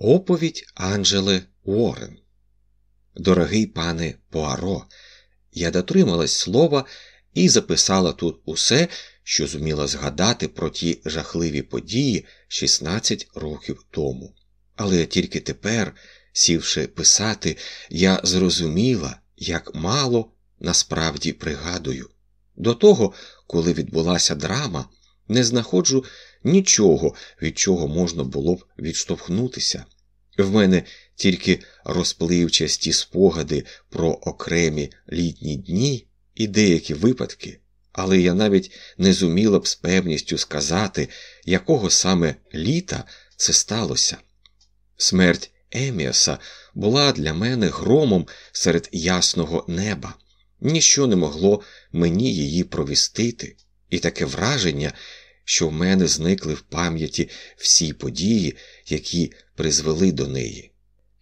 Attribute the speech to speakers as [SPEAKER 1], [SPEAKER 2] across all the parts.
[SPEAKER 1] Оповідь Анджели Уоррен. Дорогий пане Пуаро, я дотрималась слова і записала тут усе, що зуміла згадати про ті жахливі події 16 років тому. Але тільки тепер, сівши писати, я зрозуміла, як мало насправді пригадую. До того, коли відбулася драма, не знаходжу нічого, від чого можна було б відштовхнутися. В мене тільки розпливчасті спогади про окремі літні дні і деякі випадки, але я навіть не зуміла б з певністю сказати, якого саме літа це сталося. Смерть Еміаса була для мене громом серед ясного неба, ніщо не могло мені її провістити, і таке враження, що в мене зникли в пам'яті всі події, які призвели до неї.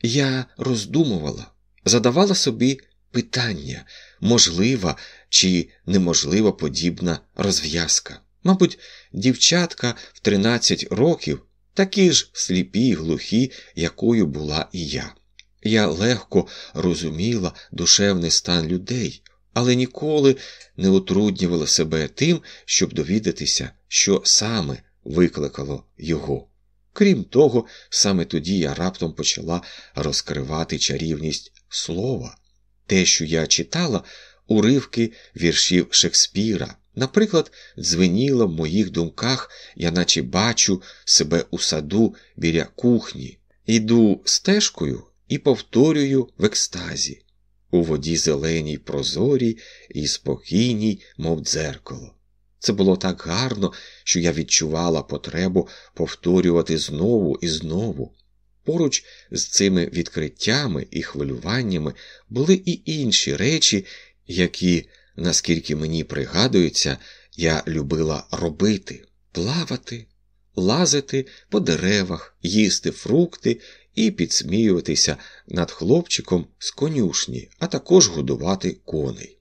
[SPEAKER 1] Я роздумувала, задавала собі питання, можлива чи неможлива подібна розв'язка. Мабуть, дівчатка в 13 років такі ж сліпі й глухі, якою була і я. Я легко розуміла душевний стан людей, але ніколи не утруднювала себе тим, щоб довідатися, що саме викликало його. Крім того, саме тоді я раптом почала розкривати чарівність слова. Те, що я читала, уривки віршів Шекспіра, наприклад, дзвеніло в моїх думках, я наче бачу себе у саду біля кухні, іду стежкою і повторюю в екстазі, у воді зеленій прозорій і спокійній, мов дзеркало. Це було так гарно, що я відчувала потребу повторювати знову і знову. Поруч з цими відкриттями і хвилюваннями були і інші речі, які, наскільки мені пригадується, я любила робити плавати, лазити по деревах, їсти фрукти і підсміюватися над хлопчиком з конюшні, а також годувати коней.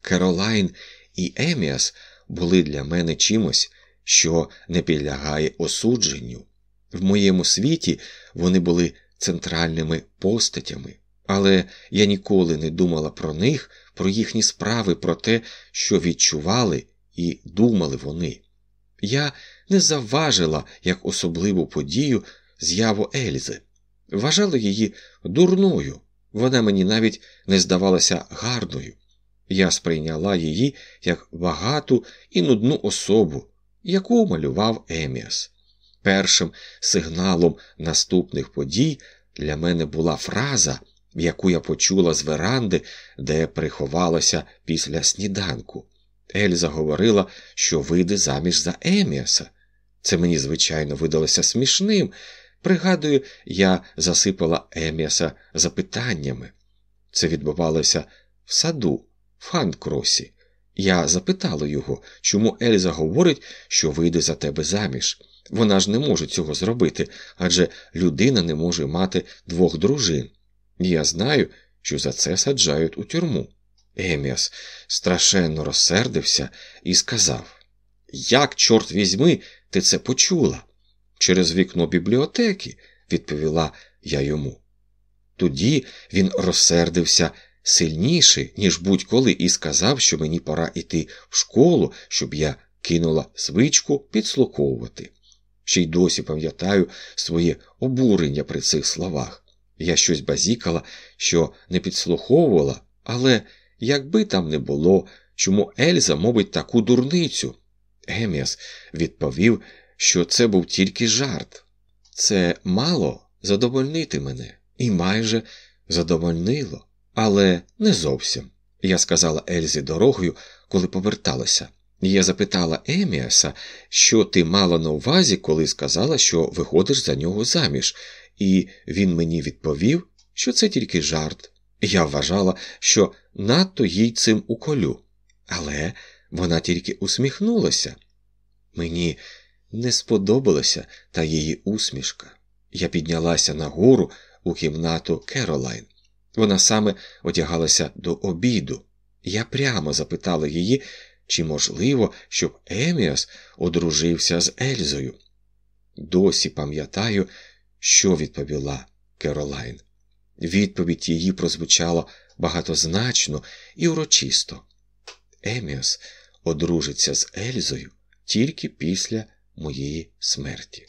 [SPEAKER 1] Керолайн і Еміас були для мене чимось, що не підлягає осудженню. В моєму світі вони були центральними постатями, але я ніколи не думала про них, про їхні справи, про те, що відчували і думали вони. Я не завважила як особливу подію з'яву Ельзи, вважала її дурною, вона мені навіть не здавалася гарною. Я сприйняла її як багату і нудну особу, яку малював Еміас. Першим сигналом наступних подій для мене була фраза, яку я почула з веранди, де приховалася після сніданку. Ельза говорила, що вийде заміж за Еміаса. Це мені, звичайно, видалося смішним. Пригадую, я засипала Еміаса запитаннями. Це відбувалося в саду, в Ханкросі. Я запитала його, чому Ельза говорить, що вийде за тебе заміж. Вона ж не може цього зробити, адже людина не може мати двох дружин. І я знаю, що за це саджають у тюрму. Еміас страшенно розсердився і сказав: Як, чорт візьми, ти це почула? Через вікно бібліотеки, відповіла я йому. Тоді він розсердився сильніше, ніж будь-коли, і сказав, що мені пора йти в школу, щоб я кинула звичку підслуховувати. Ще й досі пам'ятаю своє обурення при цих словах. Я щось базікала, що не підслуховувала, але якби там не було, чому Ельза мовить таку дурницю? Еміас відповів, що це був тільки жарт. Це мало задовольнити мене, і майже задовольнило, але не зовсім. Я сказала Ельзі дорогою, коли поверталася. Я запитала Еміаса, що ти мала на увазі, коли сказала, що виходиш за нього заміж, і він мені відповів, що це тільки жарт. Я вважала, що надто їй цим уколю, але вона тільки усміхнулася. Мені не сподобалася та її усмішка. Я піднялася нагору у кімнату Керолайн. Вона саме одягалася до обіду. Я прямо запитала її, чи можливо, щоб Еміас одружився з Ельзою. Досі пам'ятаю, що відповіла Керолайн. Відповідь її прозвучала багатозначно і урочисто. Еміас одружиться з Ельзою тільки після моєї смерті.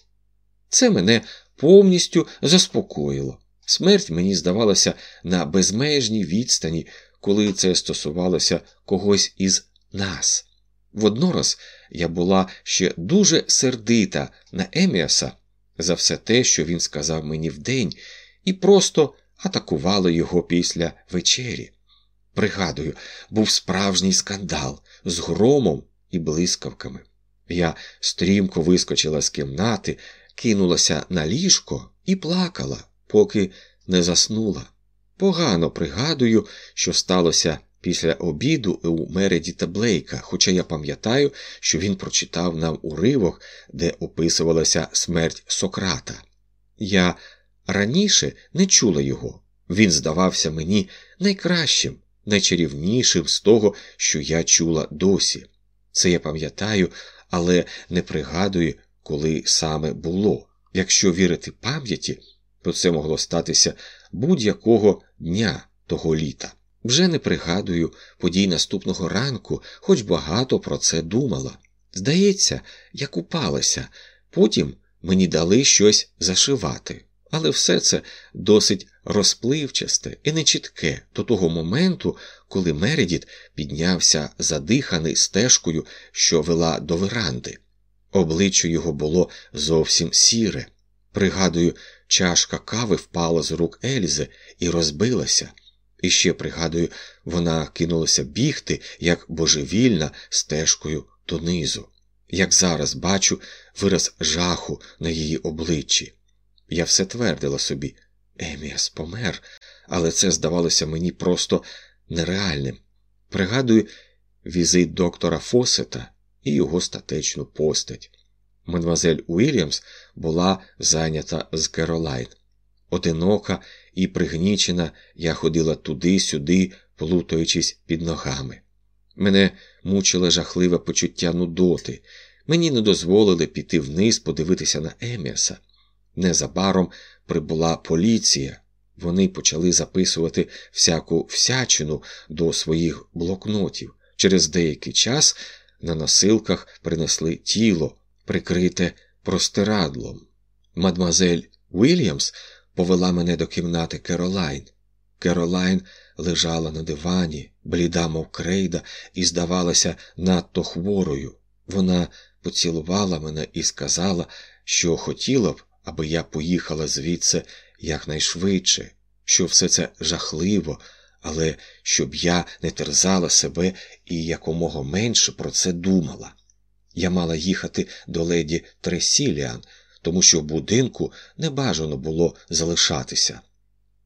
[SPEAKER 1] Це мене повністю заспокоїло. Смерть мені здавалася на безмежній відстані, коли це стосувалося когось із нас. Воднораз я була ще дуже сердита на Еміаса за все те, що він сказав мені вдень, і просто атакувала його після вечері. Пригадую, був справжній скандал з громом і блискавками. Я стрімко вискочила з кімнати, кинулася на ліжко і плакала, поки не заснула. Погано пригадую, що сталося після обіду у Мередіта Блейка, хоча я пам'ятаю, що він прочитав нам уривок, де описувалася смерть Сократа. Я раніше не чула його. Він здавався мені найкращим, найчарівнішим з того, що я чула досі. Це я пам'ятаю, але не пригадую, коли саме було. Якщо вірити пам'яті, то це могло статися будь-якого дня того літа. Вже не пригадую подій наступного ранку, хоч багато про це думала. Здається, я купалася, потім мені дали щось зашивати, але все це досить розпливчасте і нечітке до того моменту, коли Мередіт піднявся задиханий стежкою, що вела до веранди. Обличчя його було зовсім сіре. Пригадую, чашка кави впала з рук Ельзи і розбилася. І ще, пригадую, вона кинулася бігти, як божевільна, стежкою донизу. Як зараз бачу вираз жаху на її обличчі. Я все твердила собі Еміас помер, але це здавалося мені просто нереальним. Пригадую візит доктора Фосета і його статечну постать. Мадемуазель Уільямс була зайнята з Керолайн. Одинока і пригнічена, я ходила туди-сюди, плутаючись під ногами. Мене мучило жахливе почуття нудоти. Мені не дозволили піти вниз, подивитися на Еміаса. Незабаром прибула поліція. Вони почали записувати всяку всячину до своїх блокнотів. Через деякий час на носилках принесли тіло, прикрите простирадлом. Мадмазель Уільямс повела мене до кімнати Керолайн. Керолайн лежала на дивані, бліда, мов крейда, і здавалася надто хворою. Вона поцілувала мене і сказала, що хотіла б, аби я поїхала звідси якнайшвидше, що все це жахливо, але щоб я не терзала себе і якомога менше про це думала. Я мала їхати до леді Тресіліан, тому що в будинку не бажано було залишатися.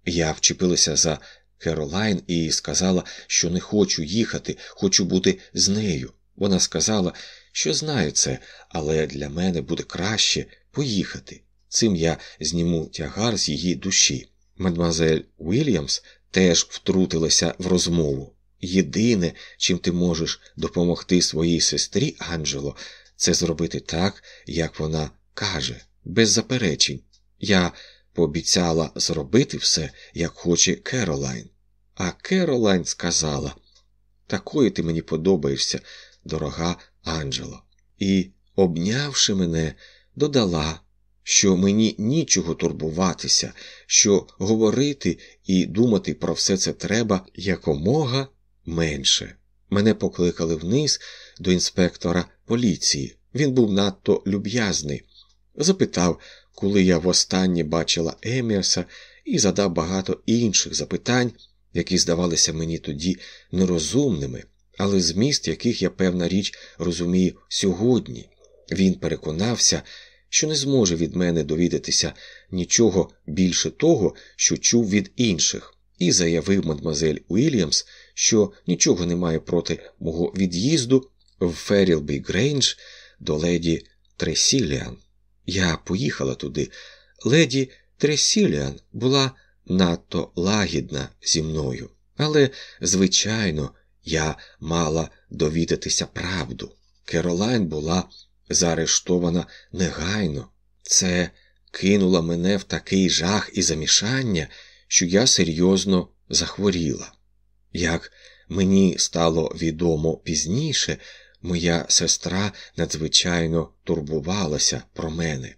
[SPEAKER 1] Я вчепилася за Керолайн і сказала, що не хочу їхати, хочу бути з нею. Вона сказала, що знаю це, але для мене буде краще поїхати. Цим я зніму тягар з її душі. Мадемуазель Уільямс теж втрутилася в розмову. Єдине, чим ти можеш допомогти своїй сестрі Анджело, це зробити так, як вона каже, без заперечень. Я пообіцяла зробити все, як хоче Керолайн. А Керолайн сказала такою ти мені подобаєшся, дорога Анджело. І, обнявши мене, додала, що мені нічого турбуватися, що говорити і думати про все це треба якомога менше. Мене покликали вниз до інспектора поліції. Він був надто люб'язний. Запитав, коли я востаннє бачила Еміаса, і задав багато інших запитань, які здавалися мені тоді нерозумними, але зміст яких я певна річ розумію сьогодні. Він переконався, що не зможе від мене довідатися нічого більше того, що чув від інших, і заявив мадмазель Уільямс, що нічого не має проти мого від'їзду в Ферілбі Грейндж до леді Тресіліан. Я поїхала туди. Леді Тресіліан була надто лагідна зі мною, але, звичайно, я мала довідатися правду. Керолайн була заарештована негайно. Це кинуло мене в такий жах і замішання, що я серйозно захворіла. Як мені стало відомо пізніше, моя сестра надзвичайно турбувалася про мене.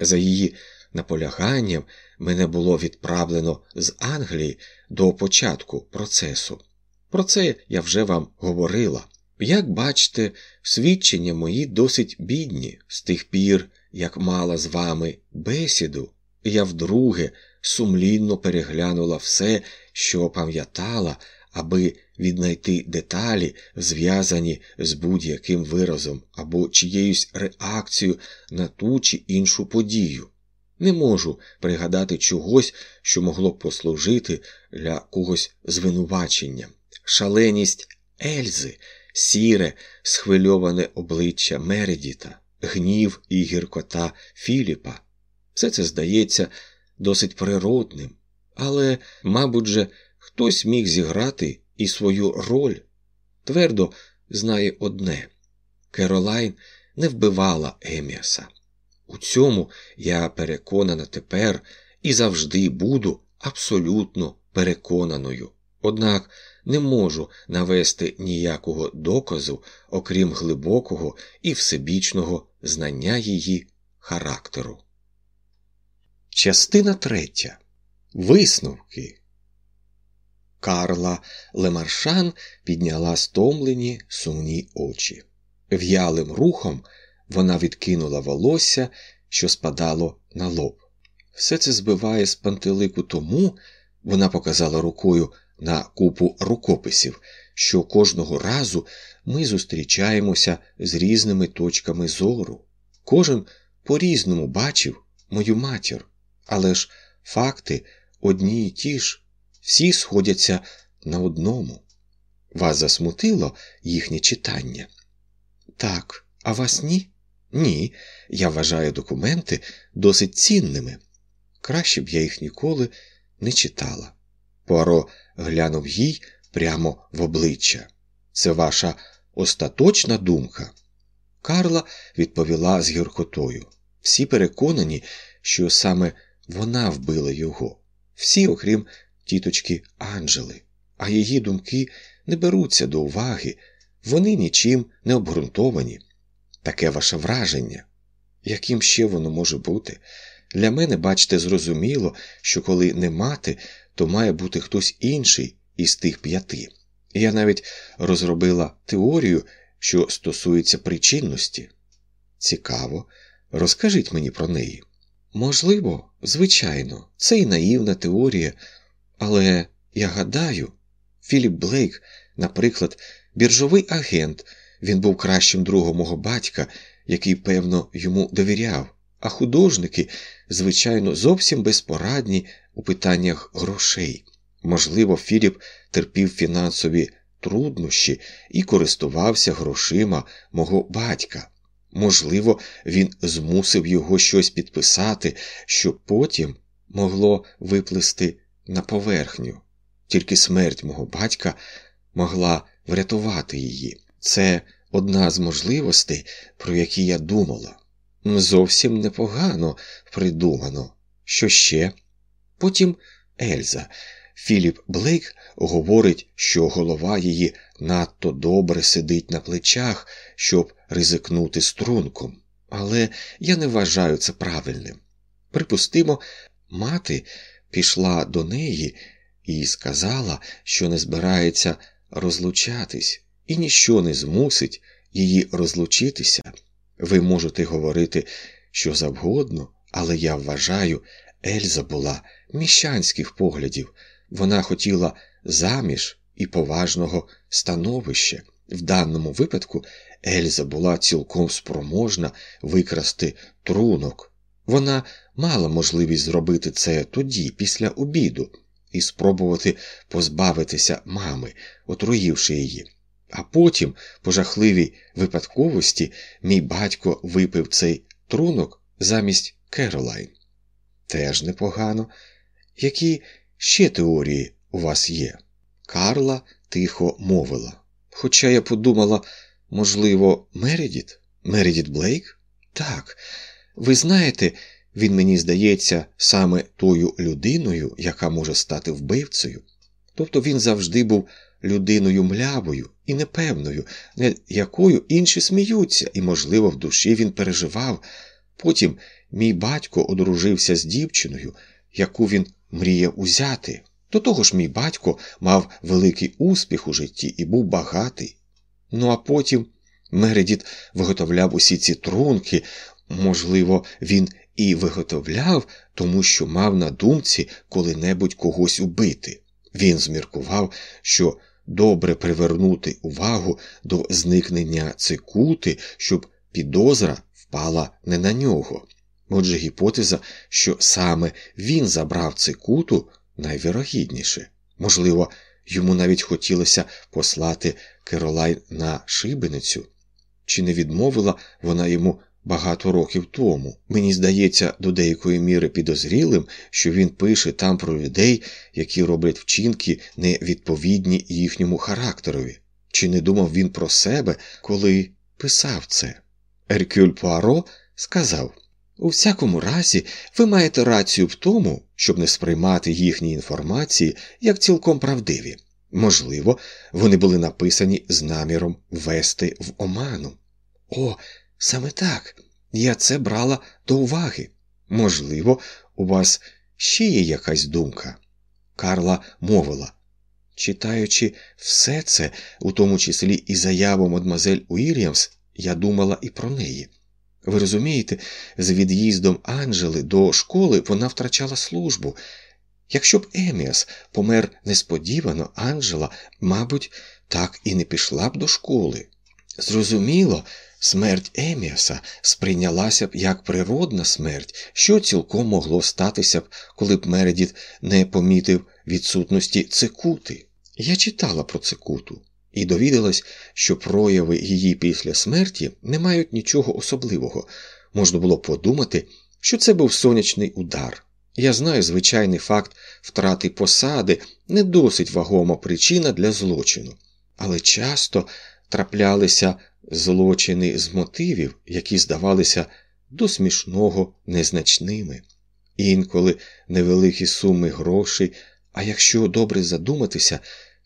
[SPEAKER 1] За її наполяганням мене було відправлено з Англії до початку процесу. Про це я вже вам говорила. Як бачите, свідчення мої досить бідні з тих пір, як мала з вами бесіду, я вдруге сумлінно переглянула все, що пам'ятала, аби віднайти деталі, зв'язані з будь-яким виразом або чиєюсь реакцією на ту чи іншу подію. Не можу пригадати чогось, що могло б послужити для когось звинуваченням. Шаленість Ельзи, сіре, схвильоване обличчя Мередіта, гнів і гіркота Філіпа. Все це здається досить природним, але, мабуть, же, хтось міг зіграти і свою роль. Твердо знає одне Керолайн не вбивала Еміаса. У цьому я переконана тепер і завжди буду абсолютно переконаною. Однак не можу навести ніякого доказу, окрім глибокого і всебічного знання її характеру. Частина третя. Висновки. Карла Лемаршан підняла стомлені сумні очі. В'ялим рухом вона відкинула волосся, що спадало на лоб. Все це збиває з пантелику тому, вона показала рукою на купу рукописів, що кожного разу ми зустрічаємося з різними точками зору. Кожен по різному бачив мою матір, але ж факти одні й ті ж, всі сходяться на одному. Вас засмутило їхнє читання? Так, а вас ні? Ні, я вважаю документи досить цінними. Краще б я їх ніколи не читала. Пуаро глянув їй прямо в обличчя. Це ваша остаточна думка? Карла відповіла з гіркотою. Всі переконані, що саме вона вбила його, всі, окрім тіточки Анджели, а її думки не беруться до уваги, вони нічим не обґрунтовані. Таке ваше враження. Яким ще воно може бути? Для мене, бачите, зрозуміло, що коли не мати, то має бути хтось інший із тих п'яти. Я навіть розробила теорію, що стосується причинності. Цікаво, розкажіть мені про неї. Можливо, звичайно, це і наївна теорія, але я гадаю, Філіп Блейк, наприклад, біржовий агент, він був кращим другом мого батька, який, певно, йому довіряв, а художники, звичайно, зовсім безпорадні у питаннях грошей. Можливо, Філіп терпів фінансові труднощі і користувався грошима мого батька. Можливо, він змусив його щось підписати, що потім могло виплисти на поверхню. Тільки смерть мого батька могла врятувати її. Це одна з можливостей, про які я думала. Зовсім непогано придумано. Що ще? Потім Ельза. Філіп Блейк говорить, що голова її надто добре сидить на плечах, щоб ризикнути струнком, але я не вважаю це правильним. Припустимо, мати пішла до неї і сказала, що не збирається розлучатись, і ніщо не змусить її розлучитися. Ви можете говорити що завгодно, але я вважаю, Ельза була міщанських поглядів, вона хотіла заміж і поважного становища. В даному випадку Ельза була цілком спроможна викрасти трунок. Вона мала можливість зробити це тоді, після обіду, і спробувати позбавитися мами, отруївши її. А потім, по жахливій випадковості, мій батько випив цей трунок замість Керолайн. Теж непогано. Які ще теорії у вас є? Карла тихо мовила. Хоча я подумала, можливо, Мередіт? Мередіт Блейк? Так, ви знаєте, Він мені здається саме тою людиною, яка може стати вбивцею. Тобто він завжди був людиною млявою і непевною, над якою інші сміються, і, можливо, в душі він переживав. Потім мій батько одружився з дівчиною, яку він мріяв узяти. До того ж, мій батько мав великий успіх у житті і був багатий. Ну а потім Мередіт виготовляв усі ці трунки, можливо, він і виготовляв, тому що мав на думці коли-небудь когось убити. Він зміркував, що добре привернути увагу до зникнення цикути, щоб підозра впала не на нього. Отже, гіпотеза, що саме він забрав цикуту, найвірогідніше. Можливо, йому навіть хотілося послати Керолайн на шибеницю, чи не відмовила вона йому багато років тому. Мені здається, до деякої міри підозрілим, що він пише там про людей, які роблять вчинки невідповідні їхньому характерові. Чи не думав він про себе, коли писав це? Еркюль Пуаро сказав у всякому разі, ви маєте рацію в тому, щоб не сприймати їхні інформації як цілком правдиві. Можливо, вони були написані з наміром вести в оману. О, саме так. Я це брала до уваги. Можливо, у вас ще є якась думка. Карла мовила. Читаючи все це, у тому числі і заяву мадмазель Уільямс, я думала і про неї. Ви розумієте, з від'їздом Анджели до школи вона втрачала службу. Якщо б Еміас помер несподівано, Анджела, мабуть, так і не пішла б до школи. Зрозуміло, смерть Еміаса сприйнялася б як природна смерть, що цілком могло статися б, коли б Мередіт не помітив відсутності цикути. Я читала про цикуту і довідалась, що прояви її після смерті не мають нічого особливого. Можна було подумати, що це був сонячний удар. Я знаю звичайний факт втрати посади не досить вагома причина для злочину, але часто траплялися злочини з мотивів, які здавалися до смішного незначними. Інколи невеликі суми грошей, а якщо добре задуматися,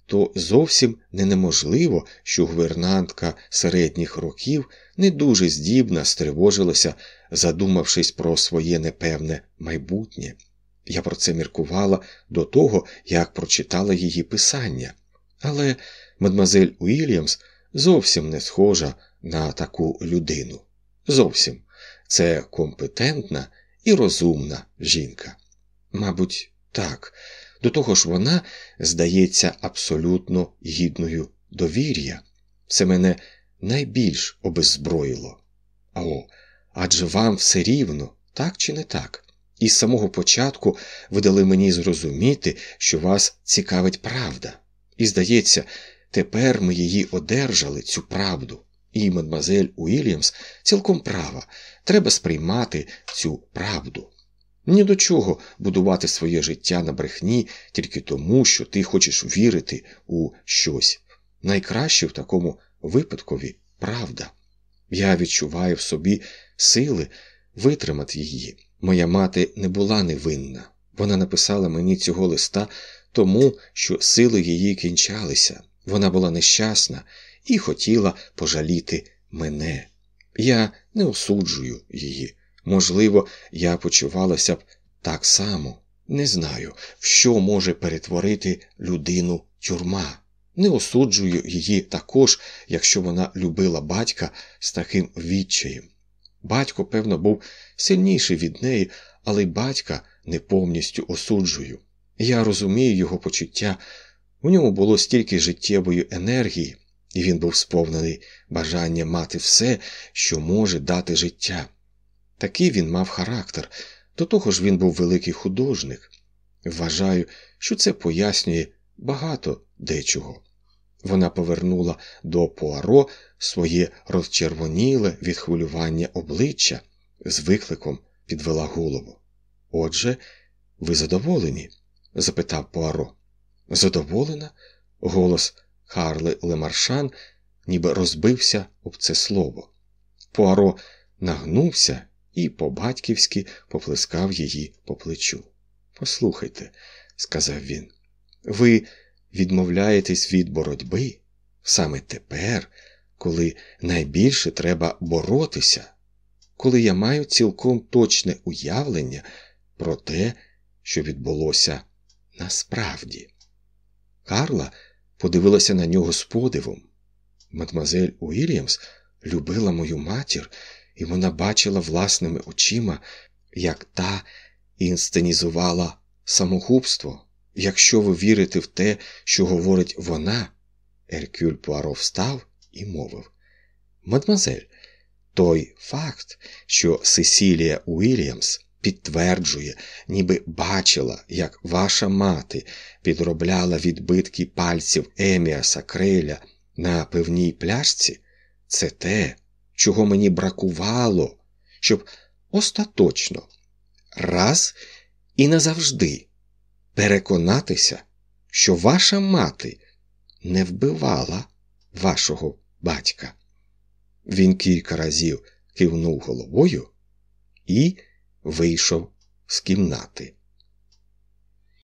[SPEAKER 1] то зовсім не неможливо, що гувернантка середніх років не дуже здібна стривожилася, задумавшись про своє непевне майбутнє. Я про це міркувала до того, як прочитала її писання. Але мадмазель Уільямс зовсім не схожа на таку людину. Зовсім це компетентна і розумна жінка. Мабуть, так. До того ж, вона здається абсолютно гідною довір'я. Це мене найбільш обеззброїло. О, адже вам все рівно, так чи не так? І з самого початку ви дали мені зрозуміти, що вас цікавить правда. І, здається, тепер ми її одержали, цю правду. І мадмазель Уільямс цілком права, треба сприймати цю правду. Ні до чого будувати своє життя на брехні тільки тому, що ти хочеш вірити у щось. Найкраще в такому випадкові правда. Я відчуваю в собі сили витримати її. Моя мати не була невинна. Вона написала мені цього листа тому, що сили її кінчалися. Вона була нещасна і хотіла пожаліти мене. Я не осуджую її. Можливо, я почувалася б так само. Не знаю, в що може перетворити людину тюрма. Не осуджую її також, якщо вона любила батька з таким відчаєм. Батько, певно, був сильніший від неї, але батька не повністю осуджую. Я розумію його почуття, у ньому було стільки життєвої енергії, і він був сповнений бажання мати все, що може дати життя. Такий він мав характер, до того ж він був великий художник. Вважаю, що це пояснює багато дечого. Вона повернула до Пуаро своє розчервоніле від хвилювання обличчя з викликом підвела голову. Отже, ви задоволені? запитав Пуаро. Задоволена? Голос Харли Лемаршан ніби розбився об це слово. Пуаро нагнувся і по-батьківськи поплескав її по плечу. Послухайте, сказав він, ви відмовляєтесь від боротьби саме тепер, коли найбільше треба боротися, коли я маю цілком точне уявлення про те, що відбулося насправді. Карла подивилася на нього з подивом. Мадмазель Уільямс любила мою матір, і вона бачила власними очима, як та інсценізувала самогубство. Якщо ви вірите в те, що говорить вона, Еркюль Пуаро встав і мовив Мадмазель, той факт, що Сесілія Уільямс підтверджує, ніби бачила, як ваша мати підробляла відбитки пальців Еміаса Креля на певній пляшці, це те, чого мені бракувало, щоб остаточно, раз і назавжди переконатися, що ваша мати не вбивала вашого батька. Він кілька разів кивнув головою і вийшов з кімнати.